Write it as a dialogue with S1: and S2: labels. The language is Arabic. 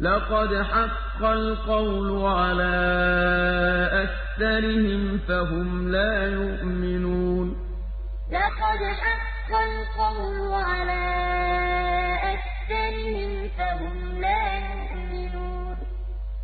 S1: لقد حق القول على أكثرهم فهم لا يؤمنون
S2: لقد حق القول على أكثرهم فهم